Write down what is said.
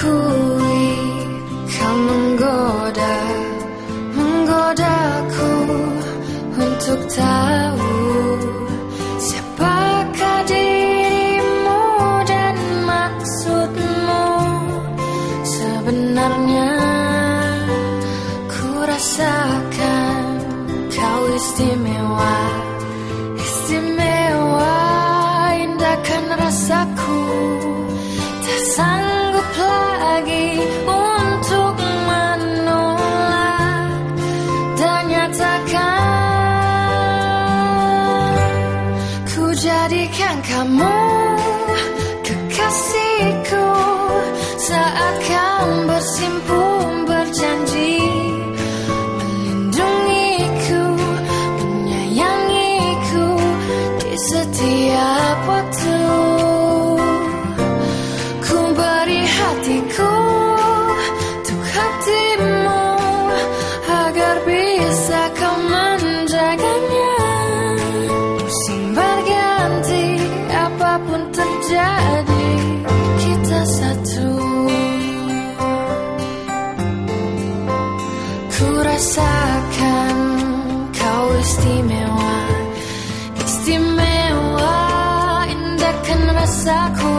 akui kau menggoda Menggodaku untuk tahu Siapakah dirimu dan maksudmu. Sebenarnya ku rasakan kau istimewa Istimewa indahkan rasaku. Nobody can come on. Istimewa istimewa indahkan rasaku